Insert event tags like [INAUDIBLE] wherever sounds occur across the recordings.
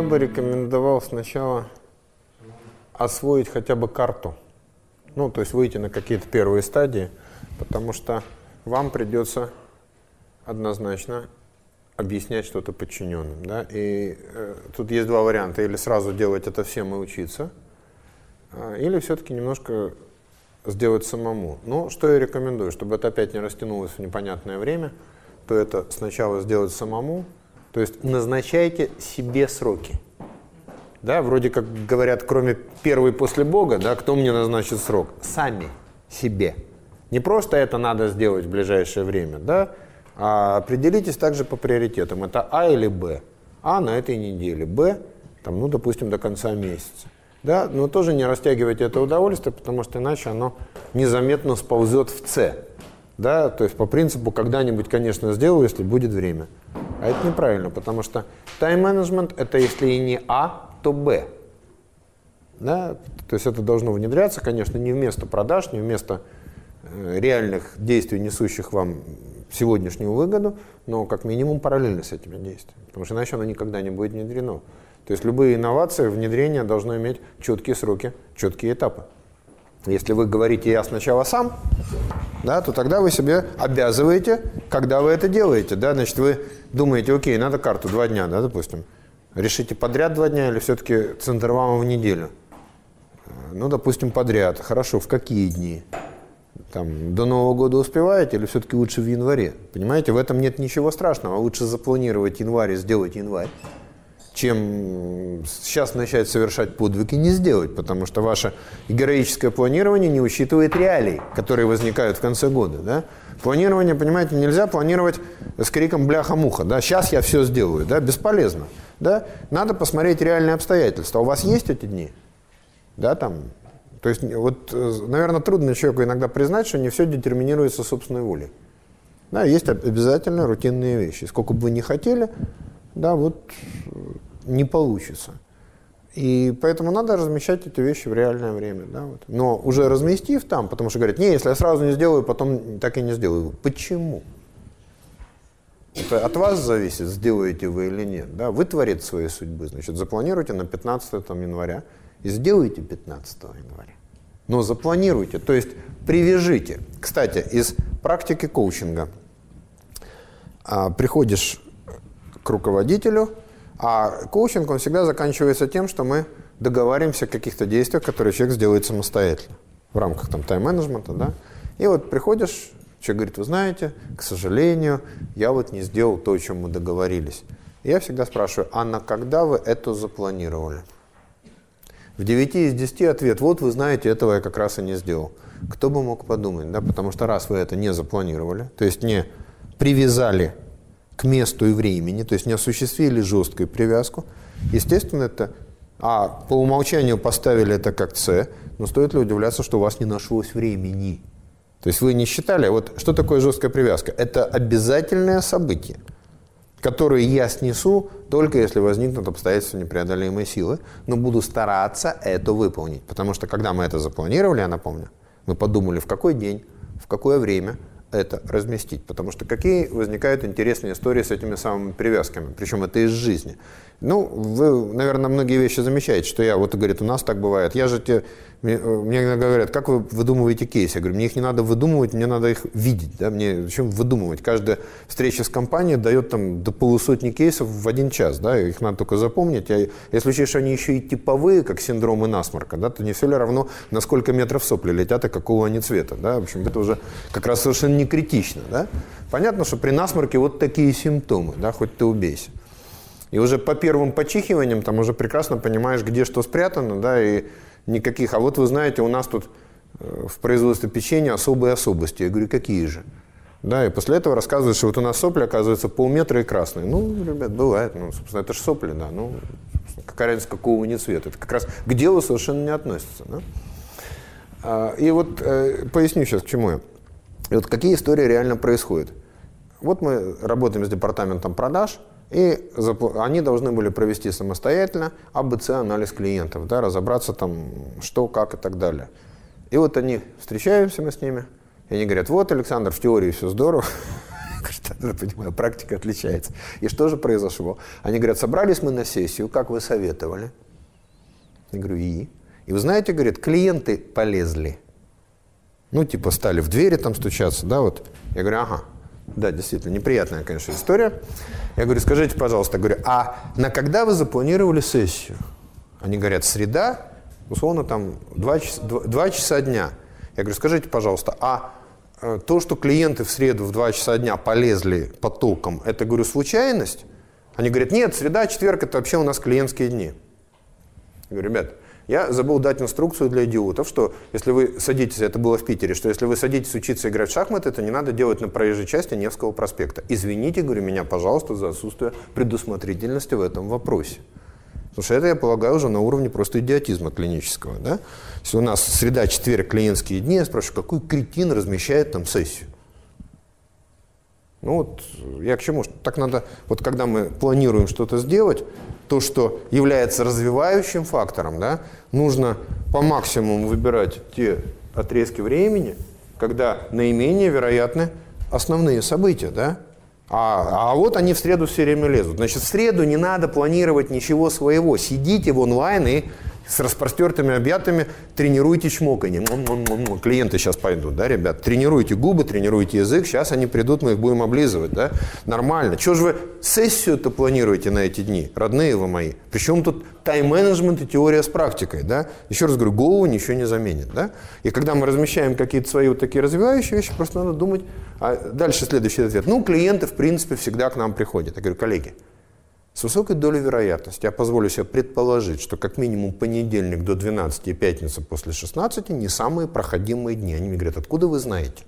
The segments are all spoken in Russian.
Я бы рекомендовал сначала освоить хотя бы карту. Ну, то есть выйти на какие-то первые стадии, потому что вам придется однозначно объяснять что-то подчиненным. Да? И э, тут есть два варианта. Или сразу делать это всем и учиться, э, или все-таки немножко сделать самому. Но что я рекомендую, чтобы это опять не растянулось в непонятное время, то это сначала сделать самому, то есть назначайте себе сроки. Да, вроде как говорят, кроме первой после Бога, да, кто мне назначит срок? Сами себе. Не просто это надо сделать в ближайшее время, да, а определитесь также по приоритетам. Это А или Б. А на этой неделе, Б, там, ну, допустим, до конца месяца. Да, но тоже не растягивайте это удовольствие, потому что иначе оно незаметно сползет в С. Да, то есть по принципу когда-нибудь, конечно, сделаю, если будет время. А это неправильно, потому что тайм-менеджмент это если и не А, то Б. Да? То есть это должно внедряться, конечно, не вместо продаж, не вместо э, реальных действий, несущих вам сегодняшнюю выгоду, но как минимум параллельно с этими действиями, потому что иначе оно никогда не будет внедрено. То есть любые инновации, внедрение должно иметь четкие сроки, четкие этапы. Если вы говорите «я сначала сам», да, то тогда вы себе обязываете, когда вы это делаете. Да, значит, вы думаете, окей, надо карту два дня, да, допустим. Решите подряд два дня или все-таки центр вам в неделю? Ну, допустим, подряд. Хорошо, в какие дни? Там, до Нового года успеваете или все-таки лучше в январе? Понимаете, в этом нет ничего страшного. Лучше запланировать январь и сделать январь чем сейчас начать совершать подвиг и не сделать, потому что ваше героическое планирование не учитывает реалий, которые возникают в конце года. Да? Планирование, понимаете, нельзя планировать с криком «бляха-муха». Да? Сейчас я все сделаю. Да? Бесполезно. Да? Надо посмотреть реальные обстоятельства. У вас есть эти дни? Да, там, то есть, вот, наверное, трудно человеку иногда признать, что не все детерминируется собственной волей. Да, есть обязательно рутинные вещи. Сколько бы вы ни хотели, да, вот не получится. И поэтому надо размещать эти вещи в реальное время. Да, вот. Но уже разместив там, потому что говорят, не, если я сразу не сделаю, потом так и не сделаю. Почему? Это от вас зависит, сделаете вы или нет. Да? Вы творец своей судьбы. Значит, запланируйте на 15 там, января и сделайте 15 января. Но запланируйте, то есть привяжите. Кстати, из практики коучинга а, приходишь к руководителю, а коучинг, он всегда заканчивается тем, что мы договариваемся о каких-то действиях, которые человек сделает самостоятельно в рамках там тайм-менеджмента, да. И вот приходишь, человек говорит, вы знаете, к сожалению, я вот не сделал то, о чем мы договорились. И я всегда спрашиваю, а на когда вы это запланировали? В 9 из 10 ответ, вот вы знаете, этого я как раз и не сделал. Кто бы мог подумать, да, потому что раз вы это не запланировали, то есть не привязали к месту и времени, то есть не осуществили жесткую привязку. Естественно, это... А по умолчанию поставили это как С, но стоит ли удивляться, что у вас не нашлось времени? То есть вы не считали, вот что такое жесткая привязка? Это обязательное событие, которое я снесу только если возникнут обстоятельства непреодолимой силы, но буду стараться это выполнить. Потому что когда мы это запланировали, я напомню, мы подумали, в какой день, в какое время – это разместить. Потому что какие возникают интересные истории с этими самыми привязками, причем это из жизни. Ну, вы, наверное, многие вещи замечаете, что я, вот, говорит, у нас так бывает. Я же те, мне, мне иногда говорят, как вы выдумываете кейсы? Я говорю, мне их не надо выдумывать, мне надо их видеть. Да? Мне зачем выдумывать? Каждая встреча с компанией дает там до полусотни кейсов в один час. Да? Их надо только запомнить. А если учесть, что они еще и типовые, как синдромы насморка, да, то не все ли равно, на сколько метров сопли летят и какого они цвета. Да? В общем, это уже как раз совершенно не критично. Да? Понятно, что при насморке вот такие симптомы, да, хоть ты убейся. И уже по первым почихиваниям там уже прекрасно понимаешь, где что спрятано, да, и никаких. А вот вы знаете, у нас тут э, в производстве печенья особые особости. Я говорю, какие же? Да, и после этого рассказывают, что вот у нас сопли, оказывается, полметра и красные. Ну, ребят, бывает, ну, собственно, это же сопли, да, ну, какая разница, какого не цвета. Это как раз к делу совершенно не относится, да. А, и вот э, поясню сейчас, к чему я. И вот какие истории реально происходят. Вот мы работаем с департаментом продаж – и они должны были провести самостоятельно АБЦ-анализ клиентов, да, разобраться там, что, как и так далее. И вот они, встречаемся мы с ними, и они говорят, вот, Александр, в теории все здорово, [LAUGHS] Я понимаю, практика отличается. И что же произошло? Они говорят, собрались мы на сессию, как вы советовали? Я говорю, и? И вы знаете, говорят, клиенты полезли. Ну, типа, стали в двери там стучаться, да, вот. Я говорю, ага. Да, действительно, неприятная, конечно, история. Я говорю, скажите, пожалуйста, говорю, а на когда вы запланировали сессию? Они говорят, среда, условно, там, 2 часа, 2 часа дня. Я говорю, скажите, пожалуйста, а э, то, что клиенты в среду в 2 часа дня полезли потоком, это, говорю, случайность? Они говорят, нет, среда, четверг, это вообще у нас клиентские дни. Я говорю, ребят, я забыл дать инструкцию для идиотов, что если вы садитесь, это было в Питере, что если вы садитесь учиться играть в шахматы, это не надо делать на проезжей части Невского проспекта. Извините, говорю, меня, пожалуйста, за отсутствие предусмотрительности в этом вопросе. Потому что это, я полагаю, уже на уровне просто идиотизма клинического. Да? Если у нас среда, четверг, клиентские дни, я спрашиваю, какой кретин размещает там сессию? Ну вот я к чему? Так надо, вот когда мы планируем что-то сделать, то, что является развивающим фактором, да, нужно по максимуму выбирать те отрезки времени, когда наименее вероятны основные события, да, а, а вот они в среду все время лезут. Значит, в среду не надо планировать ничего своего. Сидите в онлайн и с распростертыми объятами тренируйте чмоканье. Клиенты сейчас пойдут, да, ребят? Тренируйте губы, тренируйте язык, сейчас они придут, мы их будем облизывать, да? Нормально. Чего же вы сессию-то планируете на эти дни, родные вы мои? Причем тут тайм-менеджмент и теория с практикой, да? Еще раз говорю, голову ничего не заменит, да? И когда мы размещаем какие-то свои вот такие развивающие вещи, просто надо думать, а дальше следующий ответ. Ну, клиенты, в принципе, всегда к нам приходят. Я говорю, коллеги, с высокой долей вероятности я позволю себе предположить, что как минимум понедельник до 12 и пятница после 16 не самые проходимые дни. Они мне говорят, откуда вы знаете?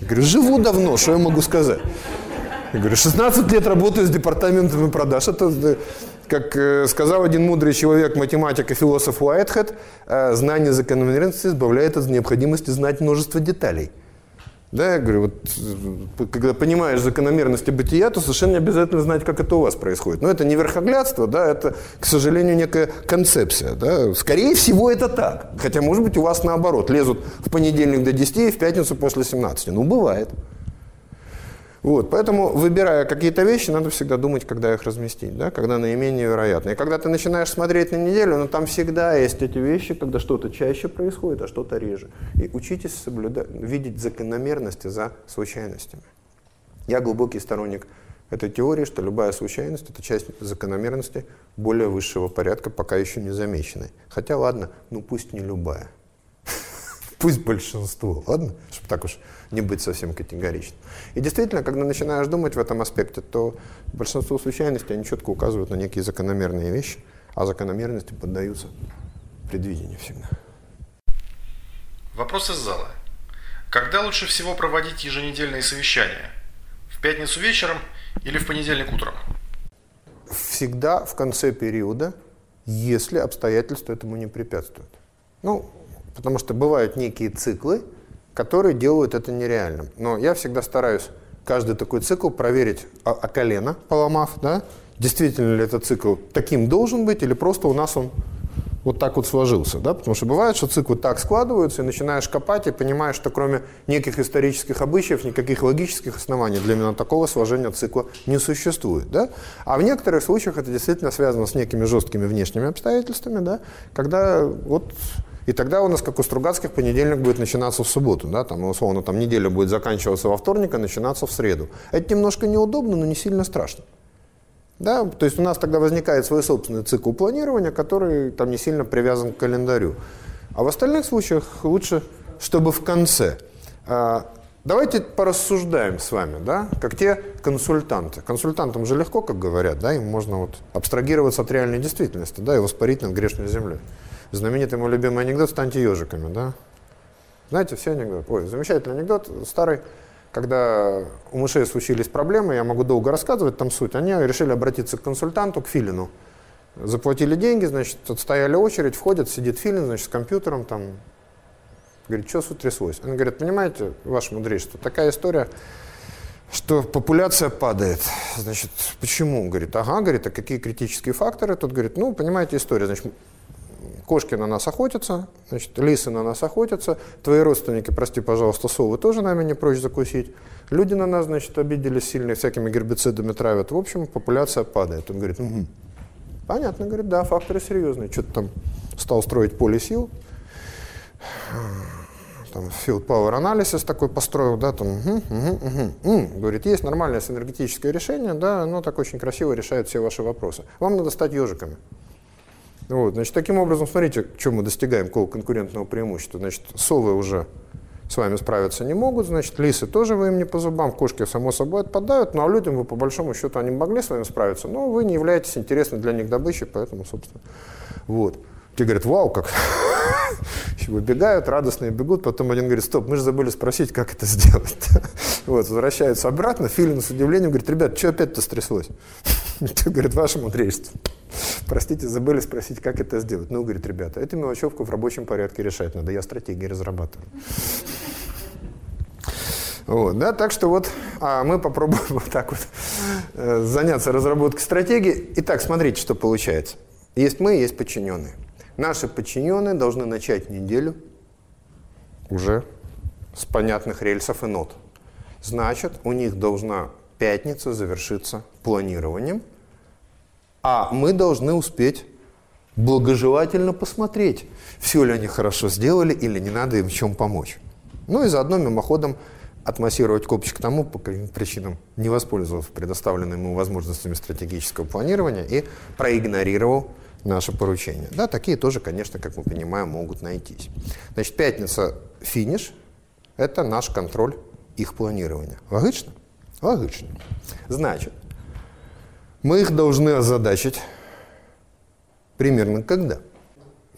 Я говорю, живу давно, что я могу сказать? Я говорю, 16 лет работаю с департаментами продаж. Это, э, как э, сказал один мудрый человек, математик и философ Уайтхед, э, знание закономерности избавляет от необходимости знать множество деталей. Да, я говорю, вот э, когда понимаешь закономерности бытия, то совершенно не обязательно знать, как это у вас происходит. Но это не верхоглядство, да, это, к сожалению, некая концепция. Да. Скорее всего, это так. Хотя, может быть, у вас наоборот. Лезут в понедельник до 10 и в пятницу после 17. Ну, бывает. Вот, поэтому, выбирая какие-то вещи, надо всегда думать, когда их разместить, да, когда наименее вероятно. И когда ты начинаешь смотреть на неделю, ну, там всегда есть эти вещи, когда что-то чаще происходит, а что-то реже. И учитесь соблюдать, видеть закономерности за случайностями. Я глубокий сторонник этой теории, что любая случайность – это часть закономерности более высшего порядка, пока еще не замеченной. Хотя, ладно, ну пусть не любая. Пусть большинство, ладно? Чтобы так уж не быть совсем категоричным. И действительно, когда начинаешь думать в этом аспекте, то большинство случайностей, они четко указывают на некие закономерные вещи, а закономерности поддаются предвидению всегда. Вопрос из зала. Когда лучше всего проводить еженедельные совещания? В пятницу вечером или в понедельник утром? Всегда в конце периода, если обстоятельства этому не препятствуют. Ну, потому что бывают некие циклы, которые делают это нереальным. Но я всегда стараюсь каждый такой цикл проверить о, о колено, поломав, да, действительно ли этот цикл таким должен быть, или просто у нас он вот так вот сложился, да, потому что бывает, что циклы так складываются, и начинаешь копать, и понимаешь, что кроме неких исторических обычаев, никаких логических оснований для именно такого сложения цикла не существует, да, а в некоторых случаях это действительно связано с некими жесткими внешними обстоятельствами, да, когда вот и тогда у нас, как у Стругацких, понедельник будет начинаться в субботу, да, там, условно, там неделя будет заканчиваться во вторник, а начинаться в среду. Это немножко неудобно, но не сильно страшно. Да, то есть у нас тогда возникает свой собственный цикл планирования, который там не сильно привязан к календарю. А в остальных случаях лучше, чтобы в конце. А, давайте порассуждаем с вами, да, как те консультанты. Консультантам же легко, как говорят, да, им можно вот абстрагироваться от реальной действительности, да, и воспарить над грешной землей. Знаменитый мой любимый анекдот «Станьте ежиками», да? Знаете, все анекдоты. Ой, замечательный анекдот, старый. Когда у мышей случились проблемы, я могу долго рассказывать там суть, они решили обратиться к консультанту, к Филину. Заплатили деньги, значит, отстояли очередь, входят, сидит Филин, значит, с компьютером там. Говорит, что тут тряслось? Он говорит, понимаете, ваше мудрейство, такая история, что популяция падает. Значит, почему? Говорит, ага, говорит, а какие критические факторы? Тут говорит, ну, понимаете, история. Значит, Кошки на нас охотятся, значит, лисы на нас охотятся, твои родственники, прости, пожалуйста, совы тоже нами не прочь закусить. Люди на нас, значит, обиделись сильно, всякими гербицидами травят. В общем, популяция падает. Он говорит, угу. понятно, говорит, да, факторы серьезные. Что-то там стал строить поле сил, там field power analysis такой построил, да, там, угу, угу, угу. говорит, есть нормальное синергетическое решение, да, оно так очень красиво решает все ваши вопросы. Вам надо стать ежиками. Вот, значит, таким образом, смотрите, что мы достигаем, какого конкурентного преимущества. Значит, совы уже с вами справиться не могут, значит, лисы тоже вы им не по зубам, кошки, само собой, отпадают, ну а людям вы, по большому счету, они могли с вами справиться, но вы не являетесь интересной для них добычей, поэтому, собственно, вот. Те говорят, вау, как выбегают, радостные бегут, потом один говорит, стоп, мы же забыли спросить, как это сделать. [LAUGHS] вот, возвращаются обратно, Филин с удивлением говорит, ребят, что опять-то стряслось? [LAUGHS] Говорит, ваше мудрейство. [LAUGHS] Простите, забыли спросить, как это сделать. Ну, говорит, ребята, эту мелочевку в рабочем порядке решать надо, я стратегии разрабатываю. Вот, да, так что вот а мы попробуем вот так вот э, заняться разработкой стратегии. Итак, смотрите, что получается. Есть мы, есть подчиненные. Наши подчиненные должны начать неделю уже с понятных рельсов и нот. Значит, у них должна пятница завершиться планированием, а мы должны успеть благожелательно посмотреть, все ли они хорошо сделали или не надо им в чем помочь. Ну и заодно мимоходом отмассировать копчик тому, по каким причинам не воспользовался предоставленными ему возможностями стратегического планирования и проигнорировал наше поручение. Да, такие тоже, конечно, как мы понимаем, могут найтись. Значит, пятница – финиш – это наш контроль их планирования. Логично? Логично. Значит, мы их должны озадачить примерно когда?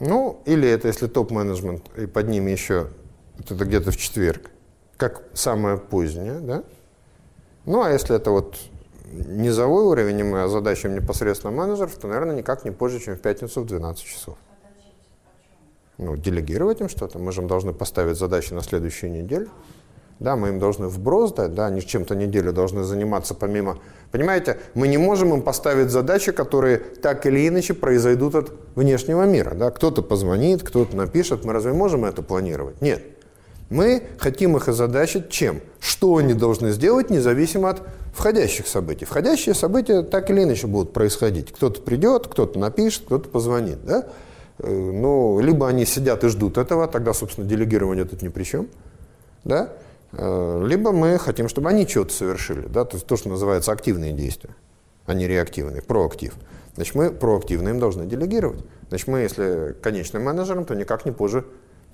Ну, или это если топ-менеджмент, и под ними еще, это где-то в четверг, как самое позднее, да? Ну, а если это вот низовой уровень, и мы озадачим непосредственно менеджеров, то, наверное, никак не позже, чем в пятницу в 12 часов. Ну, делегировать им что-то. Мы же им должны поставить задачи на следующую неделю. Да, мы им должны вброс дать, да, они чем-то неделю должны заниматься помимо... Понимаете, мы не можем им поставить задачи, которые так или иначе произойдут от внешнего мира. Да? Кто-то позвонит, кто-то напишет. Мы разве можем это планировать? Нет. Мы хотим их озадачить чем? Что они должны сделать, независимо от входящих событий. Входящие события так или иначе будут происходить. Кто-то придет, кто-то напишет, кто-то позвонит. Да? Э, ну, либо они сидят и ждут этого, тогда, собственно, делегирование тут ни при чем. Да? Э, либо мы хотим, чтобы они что-то совершили. Да? То есть то, что называется активные действия, а не реактивные, проактив. Значит, мы проактивно им должны делегировать. Значит, мы, если конечным менеджером, то никак не позже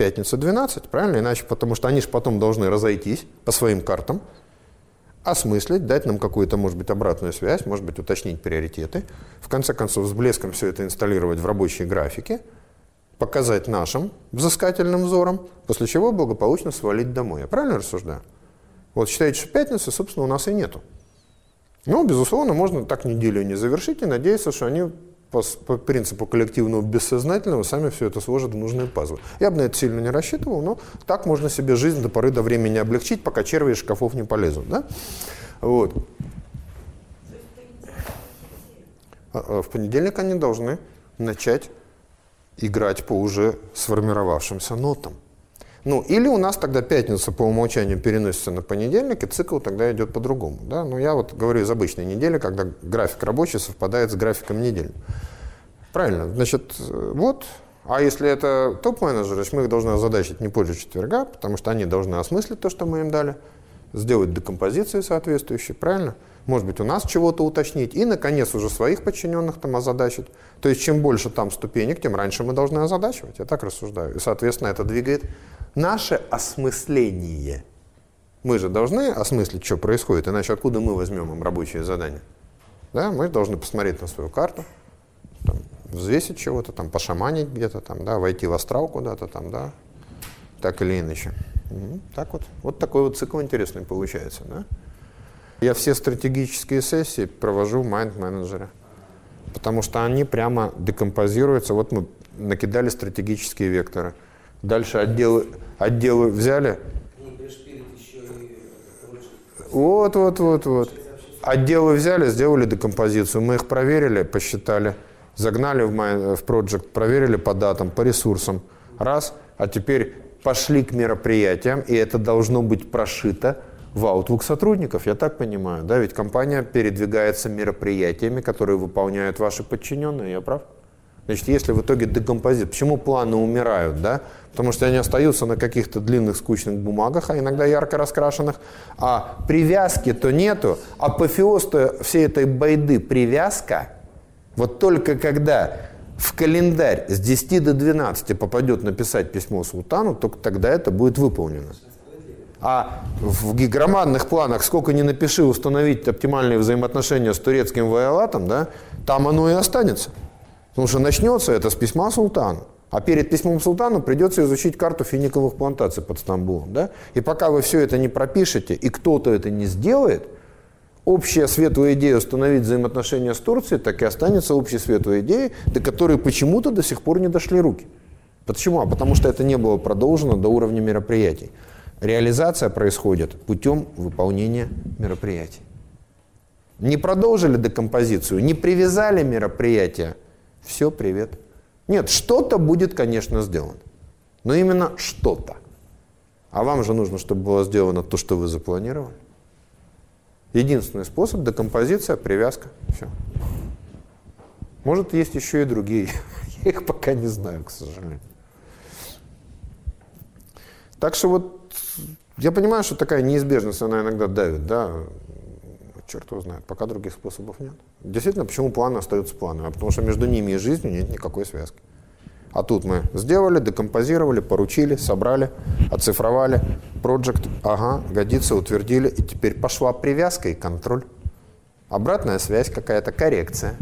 пятница 12, правильно? Иначе, потому что они же потом должны разойтись по своим картам, осмыслить, дать нам какую-то, может быть, обратную связь, может быть, уточнить приоритеты, в конце концов, с блеском все это инсталлировать в рабочие графики, показать нашим взыскательным взором, после чего благополучно свалить домой. Я правильно рассуждаю? Вот считаете, что пятницы, собственно, у нас и нету. Ну, безусловно, можно так неделю не завершить и надеяться, что они по, по принципу коллективного бессознательного сами все это сложат в нужные пазлы. Я бы на это сильно не рассчитывал, но так можно себе жизнь до поры до времени облегчить, пока черви из шкафов не полезут. Да? Вот. А, а в понедельник они должны начать играть по уже сформировавшимся нотам. Ну, или у нас тогда пятница по умолчанию переносится на понедельник, и цикл тогда идет по-другому. Да? Но я вот говорю из обычной недели, когда график рабочий совпадает с графиком недельным. Правильно. Значит, вот. А если это топ-менеджеры, мы их должны озадачить не позже четверга, потому что они должны осмыслить то, что мы им дали, сделать декомпозиции соответствующие, правильно? Может быть, у нас чего-то уточнить, и, наконец, уже своих подчиненных там озадачить. То есть, чем больше там ступенек, тем раньше мы должны озадачивать. Я так рассуждаю. И, соответственно, это двигает наше осмысление. Мы же должны осмыслить, что происходит, иначе откуда мы возьмем им рабочие задания? Да, мы должны посмотреть на свою карту, там, взвесить чего-то, там, пошаманить где-то, там, да, войти в астрал куда-то, там, да, так или иначе. Так вот. Вот такой вот цикл интересный получается, да. Я все стратегические сессии провожу в майнд-менеджере, потому что они прямо декомпозируются. Вот мы накидали стратегические векторы – Дальше отделы, отделы взяли. Вот, вот, вот, вот. Отделы взяли, сделали декомпозицию. Мы их проверили, посчитали. Загнали в, my, в Project, проверили по датам, по ресурсам. Раз, а теперь пошли к мероприятиям, и это должно быть прошито в Outlook сотрудников, я так понимаю, да, ведь компания передвигается мероприятиями, которые выполняют ваши подчиненные, я прав? Значит, если в итоге декомпозит, почему планы умирают, да? Потому что они остаются на каких-то длинных скучных бумагах, а иногда ярко раскрашенных, а привязки-то нету, апофеоз-то всей этой байды привязка, вот только когда в календарь с 10 до 12 попадет написать письмо султану, только тогда это будет выполнено. А в гигромадных планах, сколько ни напиши установить оптимальные взаимоотношения с турецким воеватом, да, там оно и останется. Потому что начнется это с письма султану. А перед письмом султану придется изучить карту финиковых плантаций под Стамбулом. Да? И пока вы все это не пропишете, и кто-то это не сделает, общая светлая идея установить взаимоотношения с Турцией так и останется общей светлой идеей, до которой почему-то до сих пор не дошли руки. Почему? А потому что это не было продолжено до уровня мероприятий. Реализация происходит путем выполнения мероприятий. Не продолжили декомпозицию, не привязали мероприятия. Все, привет. Нет, что-то будет, конечно, сделано. Но именно что-то. А вам же нужно, чтобы было сделано то, что вы запланировали. Единственный способ – декомпозиция, привязка. Все. Может, есть еще и другие. [LAUGHS] Я их пока не знаю, к сожалению. Так что вот я понимаю, что такая неизбежность, она иногда давит, да, черт его знает, пока других способов нет. Действительно, почему планы остаются планами? А потому что между ними и жизнью нет никакой связки. А тут мы сделали, декомпозировали, поручили, собрали, оцифровали. Project, ага, годится, утвердили. И теперь пошла привязка и контроль. Обратная связь какая-то, коррекция.